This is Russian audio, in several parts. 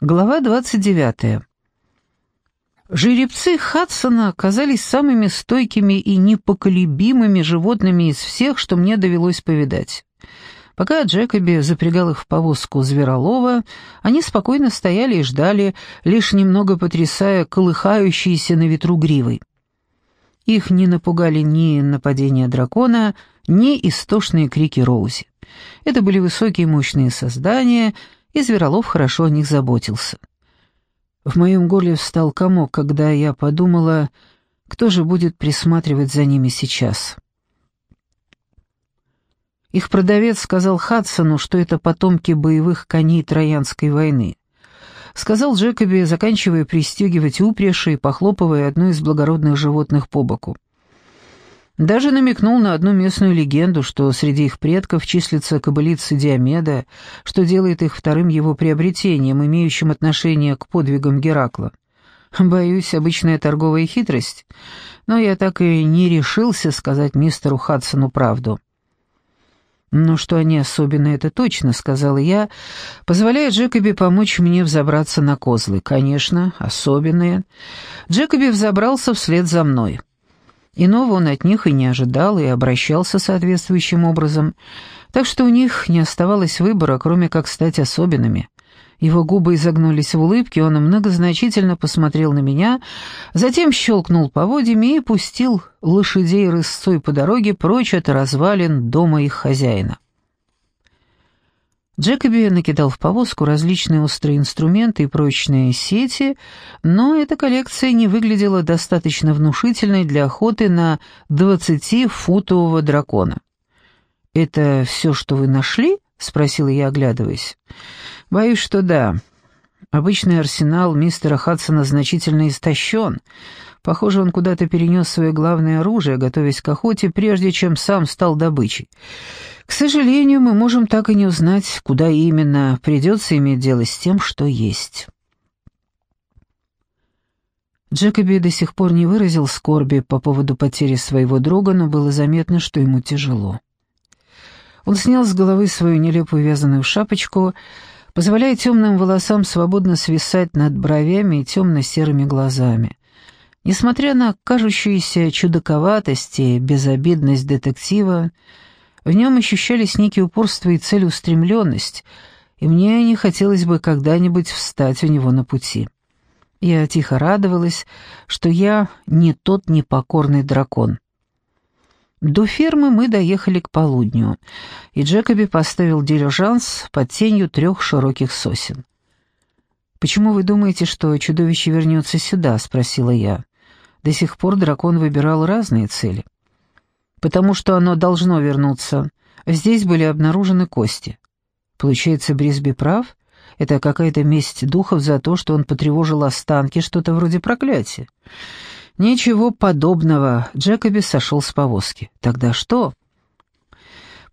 Глава 29. Жеребцы Хадсона оказались самыми стойкими и непоколебимыми животными из всех, что мне довелось повидать. Пока Джекоби запрягал их в повозку Зверолова, они спокойно стояли и ждали, лишь немного потрясая колыхающиеся на ветру гривой. Их не напугали ни нападение дракона, ни истошные крики Роузи. Это были высокие мощные создания — и Зверолов хорошо о них заботился. В моем горле встал комок, когда я подумала, кто же будет присматривать за ними сейчас. Их продавец сказал Хадсону, что это потомки боевых коней Троянской войны. Сказал Джекоби, заканчивая пристегивать упряжи и похлопывая одно из благородных животных по боку. Даже намекнул на одну местную легенду, что среди их предков числится кобылица Диомеда, что делает их вторым его приобретением, имеющим отношение к подвигам Геракла. Боюсь, обычная торговая хитрость, но я так и не решился сказать мистеру Хадсону правду. «Ну, что они особенные, это точно», — сказала я, позволяя Джекоби помочь мне взобраться на козлы. «Конечно, особенные». Джекоби взобрался вслед за мной. Иного он от них и не ожидал, и обращался соответствующим образом, так что у них не оставалось выбора, кроме как стать особенными. Его губы изогнулись в улыбке, он многозначительно посмотрел на меня, затем щелкнул поводьями и пустил лошадей рысцой по дороге прочь от развалин дома их хозяина. Джекоби накидал в повозку различные острые инструменты и прочные сети, но эта коллекция не выглядела достаточно внушительной для охоты на двадцатифутового дракона. «Это все, что вы нашли?» — спросила я, оглядываясь. «Боюсь, что да. Обычный арсенал мистера Хадсона значительно истощен. Похоже, он куда-то перенес свое главное оружие, готовясь к охоте, прежде чем сам стал добычей. К сожалению, мы можем так и не узнать, куда именно придется иметь дело с тем, что есть. Джекоби до сих пор не выразил скорби по поводу потери своего друга, но было заметно, что ему тяжело. Он снял с головы свою нелепую вязаную шапочку, позволяя темным волосам свободно свисать над бровями и темно-серыми глазами. Несмотря на кажущуюся чудаковатость и безобидность детектива, в нем ощущались некие упорство и целеустремленность, и мне не хотелось бы когда-нибудь встать у него на пути. Я тихо радовалась, что я не тот непокорный дракон. До фермы мы доехали к полудню, и Джекоби поставил дилижанс под тенью трех широких сосен. «Почему вы думаете, что чудовище вернется сюда?» — спросила я. До сих пор дракон выбирал разные цели потому что оно должно вернуться. Здесь были обнаружены кости. Получается, Брисби прав? Это какая-то месть духов за то, что он потревожил останки, что-то вроде проклятия. Ничего подобного. Джекоби сошел с повозки. Тогда что?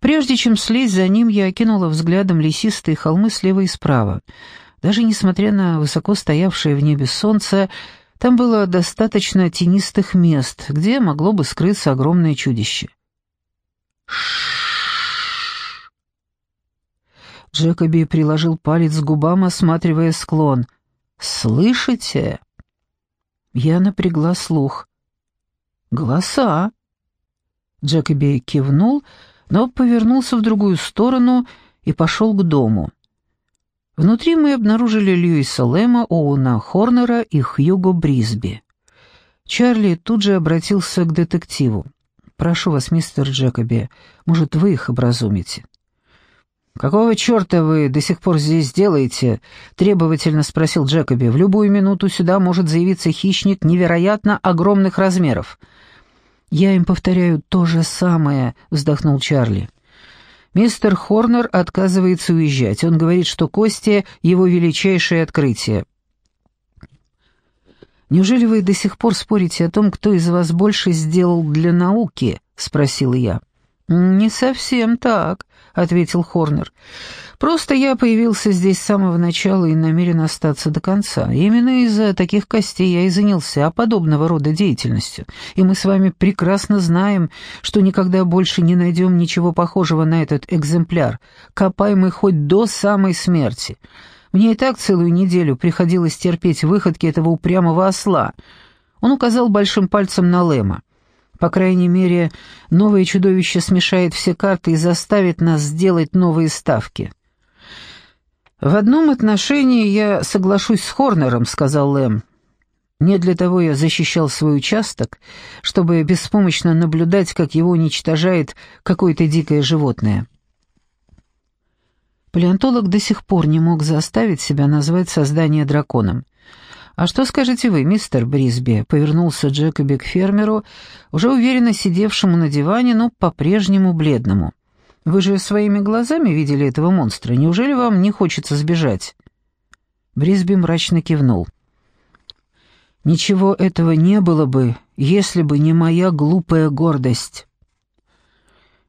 Прежде чем слезть за ним, я окинула взглядом лесистые холмы слева и справа. Даже несмотря на высоко стоявшее в небе солнце, там было достаточно тенистых мест, где могло бы скрыться огромное чудище. Джекоби приложил палец к губам, осматривая склон. «Слышите?» Я напрягла слух. «Голоса!» Джекоби кивнул, но повернулся в другую сторону и пошел к дому. Внутри мы обнаружили Льюиса Лэма, Оуна Хорнера и Хьюго Брисби. Чарли тут же обратился к детективу. «Прошу вас, мистер Джекоби, может, вы их образумите?» «Какого черта вы до сих пор здесь делаете?» — требовательно спросил Джекоби. «В любую минуту сюда может заявиться хищник невероятно огромных размеров». «Я им повторяю то же самое», — вздохнул Чарли. Мистер Хорнер отказывается уезжать. Он говорит, что Кости — его величайшее открытие. «Неужели вы до сих пор спорите о том, кто из вас больше сделал для науки?» — спросил я. «Не совсем так», — ответил Хорнер. Просто я появился здесь с самого начала и намерен остаться до конца. Именно из-за таких костей я и занялся подобного рода деятельностью. И мы с вами прекрасно знаем, что никогда больше не найдем ничего похожего на этот экземпляр, копаемый хоть до самой смерти. Мне и так целую неделю приходилось терпеть выходки этого упрямого осла. Он указал большим пальцем на Лэма. По крайней мере, новое чудовище смешает все карты и заставит нас сделать новые ставки. «В одном отношении я соглашусь с Хорнером», — сказал Лэм. «Не для того я защищал свой участок, чтобы беспомощно наблюдать, как его уничтожает какое-то дикое животное». Палеонтолог до сих пор не мог заставить себя назвать создание драконом. «А что скажете вы, мистер Брисби?» — повернулся Джекоби к фермеру, уже уверенно сидевшему на диване, но по-прежнему бледному. Вы же своими глазами видели этого монстра. Неужели вам не хочется сбежать?» Брисби мрачно кивнул. «Ничего этого не было бы, если бы не моя глупая гордость.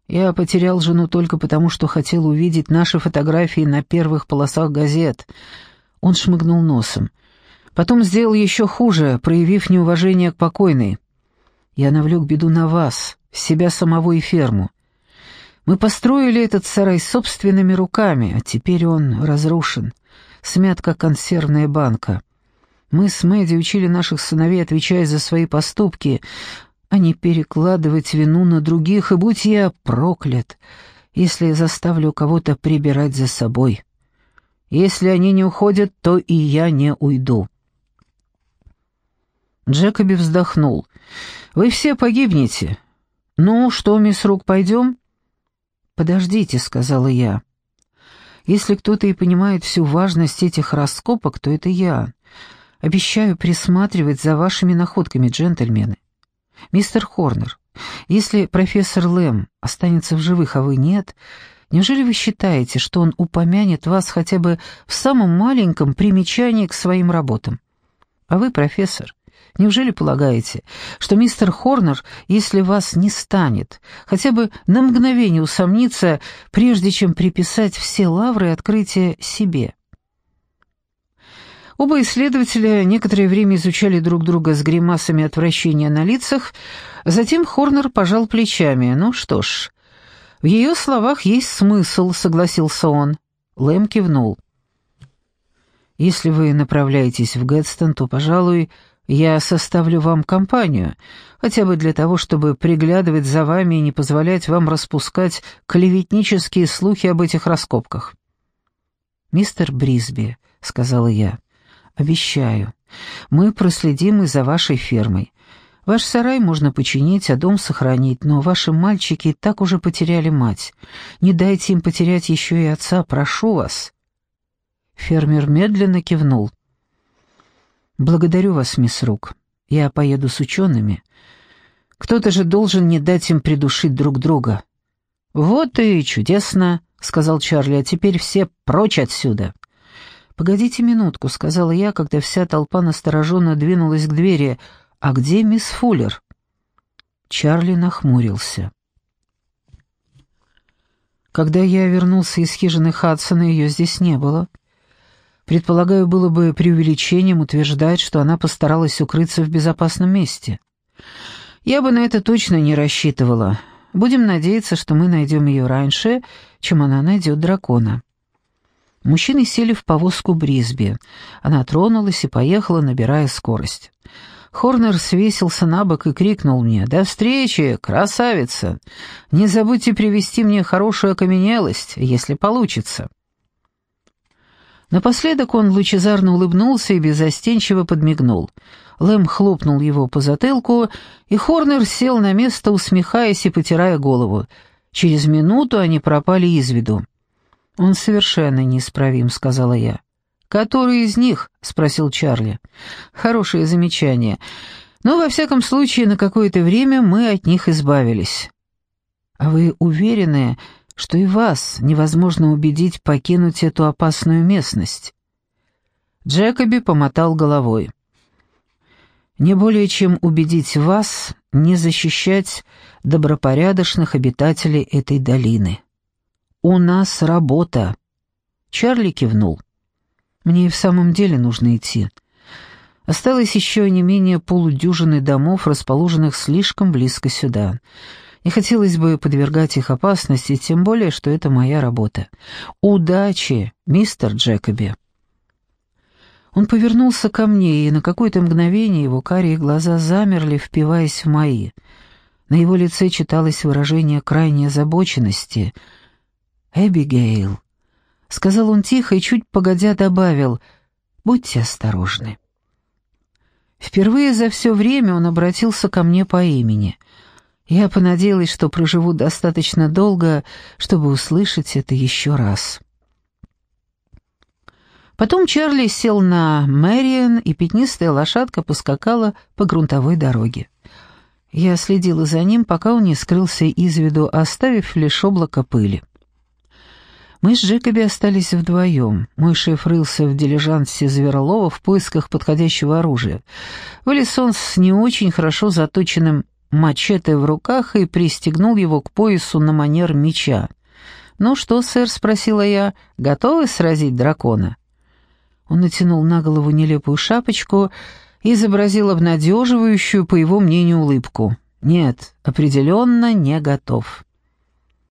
Я потерял жену только потому, что хотел увидеть наши фотографии на первых полосах газет». Он шмыгнул носом. Потом сделал еще хуже, проявив неуважение к покойной. Я навлек беду на вас, себя самого и ферму. Мы построили этот сарай собственными руками, а теперь он разрушен, смят как консервная банка. Мы с Мэдди учили наших сыновей отвечать за свои поступки, а не перекладывать вину на других, и будь я проклят, если заставлю кого-то прибирать за собой. Если они не уходят, то и я не уйду». Джекоби вздохнул. «Вы все погибнете. Ну, что, мисс Рук, пойдем?» «Подождите», — сказала я. «Если кто-то и понимает всю важность этих раскопок, то это я. Обещаю присматривать за вашими находками, джентльмены. Мистер Хорнер, если профессор Лэм останется в живых, а вы нет, неужели вы считаете, что он упомянет вас хотя бы в самом маленьком примечании к своим работам? А вы, профессор, Неужели полагаете, что мистер Хорнер, если вас не станет, хотя бы на мгновение усомнится, прежде чем приписать все лавры открытия себе? Оба исследователя некоторое время изучали друг друга с гримасами отвращения на лицах, затем Хорнер пожал плечами. «Ну что ж, в ее словах есть смысл», — согласился он. Лэм кивнул. «Если вы направляетесь в Гэдстон, то, пожалуй, я составлю вам компанию, хотя бы для того, чтобы приглядывать за вами и не позволять вам распускать клеветнические слухи об этих раскопках». «Мистер Брисби», — сказала я, — «обещаю, мы проследим и за вашей фермой. Ваш сарай можно починить, а дом сохранить, но ваши мальчики так уже потеряли мать. Не дайте им потерять еще и отца, прошу вас». Фермер медленно кивнул. «Благодарю вас, мисс Рук. Я поеду с учеными. Кто-то же должен не дать им придушить друг друга». «Вот и чудесно», — сказал Чарли, — «а теперь все прочь отсюда». «Погодите минутку», — сказала я, когда вся толпа настороженно двинулась к двери. «А где мисс Фуллер?» Чарли нахмурился. Когда я вернулся из хижины Хадсона, ее здесь не было. Предполагаю, было бы преувеличением утверждать, что она постаралась укрыться в безопасном месте. Я бы на это точно не рассчитывала. Будем надеяться, что мы найдем ее раньше, чем она найдет дракона. Мужчины сели в повозку Брисби. Она тронулась и поехала, набирая скорость. Хорнер свесился на бок и крикнул мне «До встречи, красавица! Не забудьте привезти мне хорошую окаменелость, если получится». Напоследок он лучезарно улыбнулся и безостенчиво подмигнул. Лэм хлопнул его по затылку, и Хорнер сел на место, усмехаясь и потирая голову. Через минуту они пропали из виду. «Он совершенно неисправим», — сказала я. «Который из них?» — спросил Чарли. «Хорошее замечание. Но, во всяком случае, на какое-то время мы от них избавились». «А вы уверены, что и вас невозможно убедить покинуть эту опасную местность. Джекоби помотал головой. Не более чем убедить вас не защищать добропорядочных обитателей этой долины. У нас работа. Чарли кивнул. Мне и в самом деле нужно идти. Осталось еще не менее полудюжины домов, расположенных слишком близко сюда. Не хотелось бы подвергать их опасности, тем более, что это моя работа. Удачи, мистер Джекоби. Он повернулся ко мне, и на какое-то мгновение его карие глаза замерли, впиваясь в мои. На его лице читалось выражение крайней озабоченности. «Эбигейл», — сказал он тихо и чуть погодя добавил, — «будьте осторожны». Впервые за все время он обратился ко мне по имени. Я понадеялась, что проживу достаточно долго, чтобы услышать это еще раз. Потом Чарли сел на Мэриан, и пятнистая лошадка поскакала по грунтовой дороге. Я следила за ним, пока он не скрылся из виду, оставив лишь облако пыли. Мы с Джекоби остались вдвоем. Мой шеф рылся в дилижансе Зверолова в поисках подходящего оружия. Вылез он с не очень хорошо заточенным мачете в руках и пристегнул его к поясу на манер меча. «Ну что, сэр?» — спросила я. «Готовы сразить дракона?» Он натянул на голову нелепую шапочку и изобразил обнадеживающую, по его мнению, улыбку. «Нет, определенно не готов».